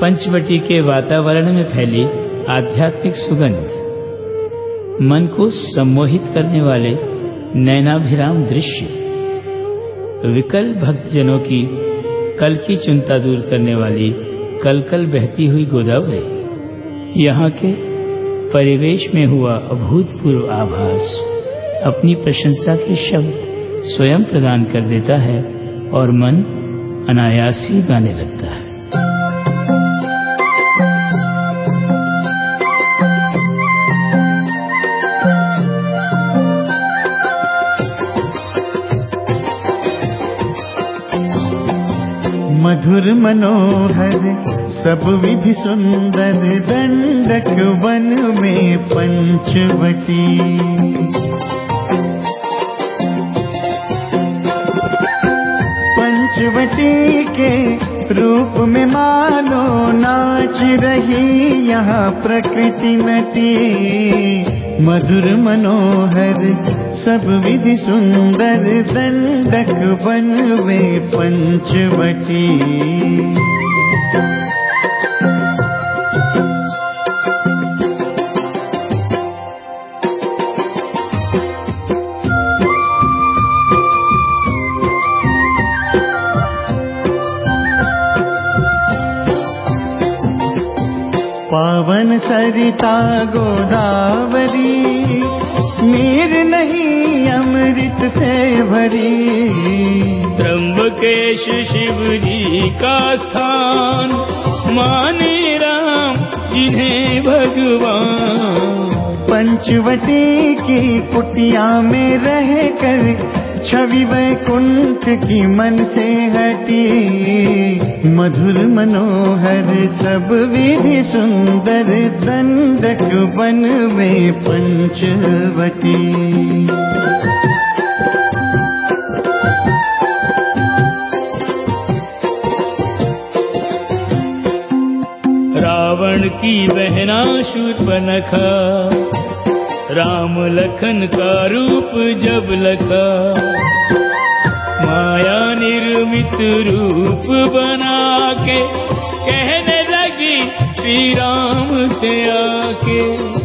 पंचवटी के वातावरण में फैली आध्यात्मिक सुगंध। मन को सम्मोहित करने वाले नैनाभिराम दृश्य। विकल भक्तजनों की कल की चिंता दूर करने वाली कल कल बहती हुई गोदावरी। यहाँ के परिवेश में हुआ अभूतपूर्व आभास अपनी प्रशंसा के शब्द स्वयं प्रदान कर देता है और मन अनायास ही गाने लगता है। मधुर मनोहर, सब विधि सुंदर दंडक वन में पंचवटी। पंचवटी के रूप में मानो नाच रही यहाँ प्रकृति नटी। मधुर मनोहर सब विधि सुंदर दंडक बन वे पंचवटी। सरिता गोदावरी मीर नहीं अमृत से भरी। त्र्यंबकेश शिव जी का स्थान माने राम जिन्हें भगवान। पंचवटी की कुटिया में रह कर छवि वैकुंठ की मन से हटी। मधुर मनोहर सब विधि सुंदर दंडक बन में पंचवटी। रावण की बहना शूर्पनखा। राम लखन का रूप जब लखा, माया निर्मित रूप बना के कहने लगी, श्री राम से आके।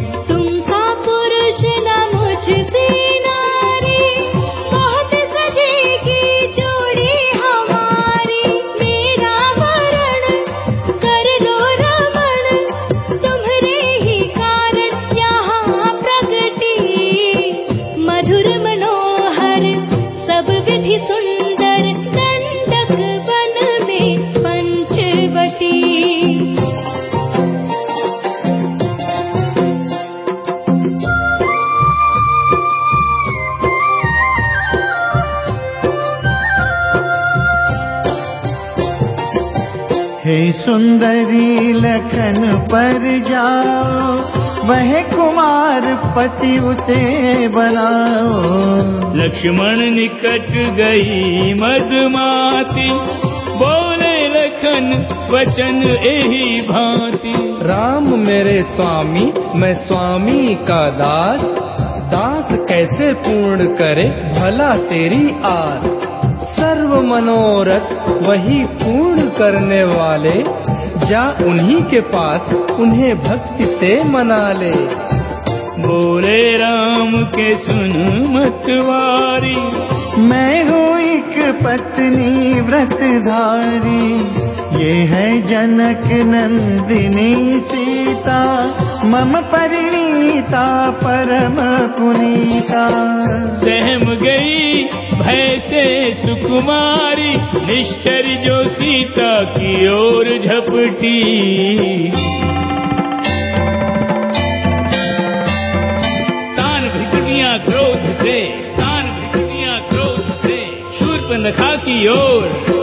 हे सुंदरी लखन पर जाओ वह कुमार पति उसे बनाओ। लक्ष्मण निकट गई मधुमाती बोले लखन वचन यही भांति। राम मेरे स्वामी मैं स्वामी का दास दास कैसे पूर्ण करे भला तेरी आस। सर्व मनोरथ वही पूर्ण करने वाले जा उन्हीं के पास उन्हें भक्ति से मना ले। बोले राम के सुन मतवारी मैं हूँ एक पत्नी व्रतधारी। ये है जनक नंदिनी सीता मम परिणीता परम पुनीता। सहम गई भय से सुकुमारी, निश्चर जो सीता की ओर झपटी। तान भिकनिया क्रोध से, तान भिकनिया क्रोध से शूर्पनखा की ओर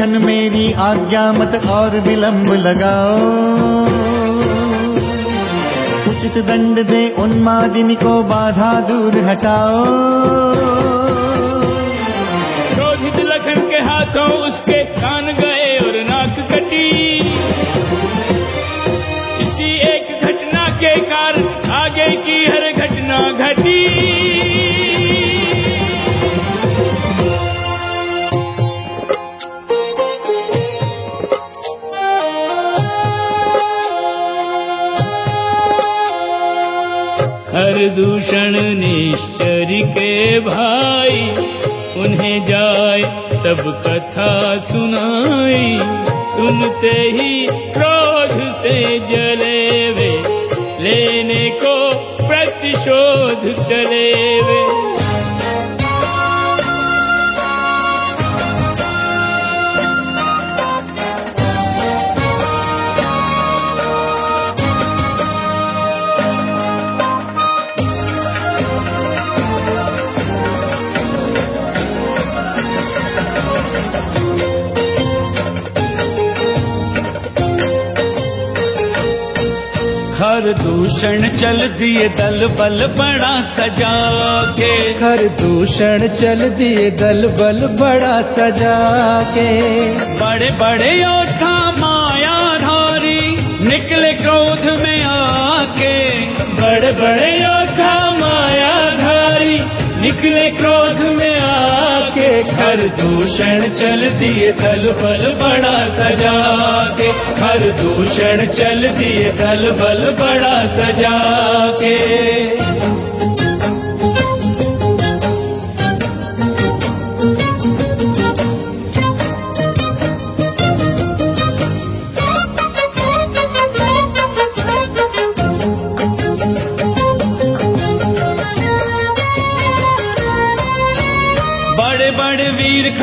लखन मेरी आज्ञा मत और विलंब लगाओ। उचित दंड दे उन्मादिनी को बाधा दूर हटाओ। क्रोधित लखन के हाथों उसके कान गए और नाक कटी। इसी एक घटना के कारण आगे की हर घटना घटी। दूषण निश्चर के भाई, उन्हें जाए सब कथा सुनाई। सुनते ही क्रोध से जले वे, लेने को प्रतिशोध चले दूषण चल दिए दल बल बड़ा सजा के। हर दूषण चल दिए दल बल बड़ा सजा के। बड़े बड़े योद्धा मायाधारी निकले क्रोध में आके। बड़े बड़े योद्धा निकले क्रोध में आके खर दूषण चल दिए दल बल बड़ा सजा के। खर दूषण चल दिए दल बल बड़ा सजा के।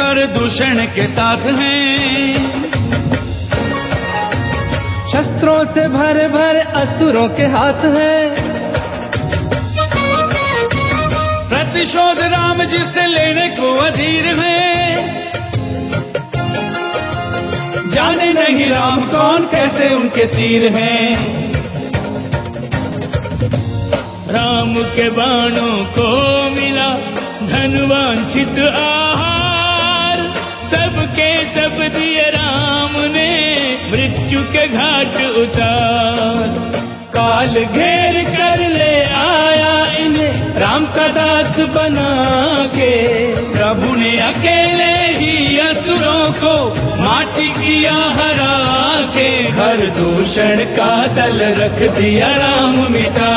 वीर खर दूषण के साथ हैं। शस्त्रों से भरे भरे असुरों के हाथ है। प्रतिशोध राम जी से लेने को अधीर है। जाने नहीं राम कौन कैसे उनके तीर हैं। राम के बाणों को मिला धनवांछित आहार। सबके सब दिए राम ने मृत्यु के घाट उतार। काल घेर कर ले आया इन्हें, राम का दास बना के। प्रभु ने अकेले ही असुरों को माटी किया हरा के। हर दूषण का दल रख दिया राम मिटा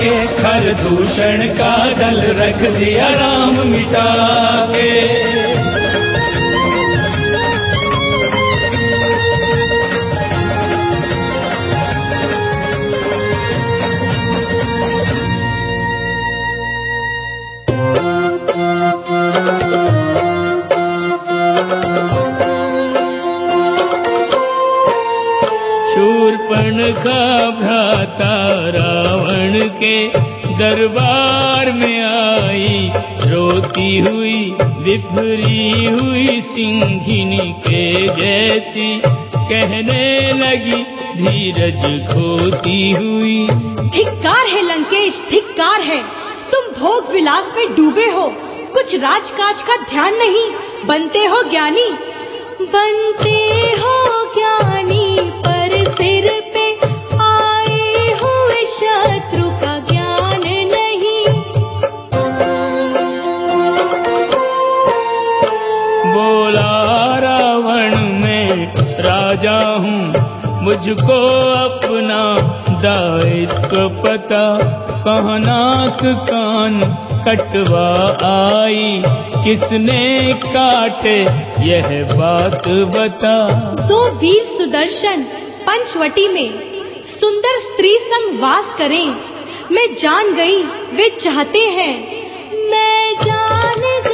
के। हर दूषण का दल रख दिया राम मिटा के। रावण के दरबार में आई। रोती हुई विफरी हुई सिंहिनी के जैसी कहने लगी धीरज खोती हुई। धिक्कार है लंकेश धिक्कार है। तुम भोग विलास में डूबे हो। कुछ राजकाज का ध्यान नहीं। बनते हो ज्ञानी। बनते हो ज्ञानी पर सिर पे रावण में राजा हूँ, मुझको अपना दायित्व पता। कहाँ नाक कान कटवा आई, किसने काटे यह बात बता। तो वीर सुदर्शन पंचवटी में सुंदर स्त्री संग वास करें। मैं जान गई, वे चाहते हैं। मैं जान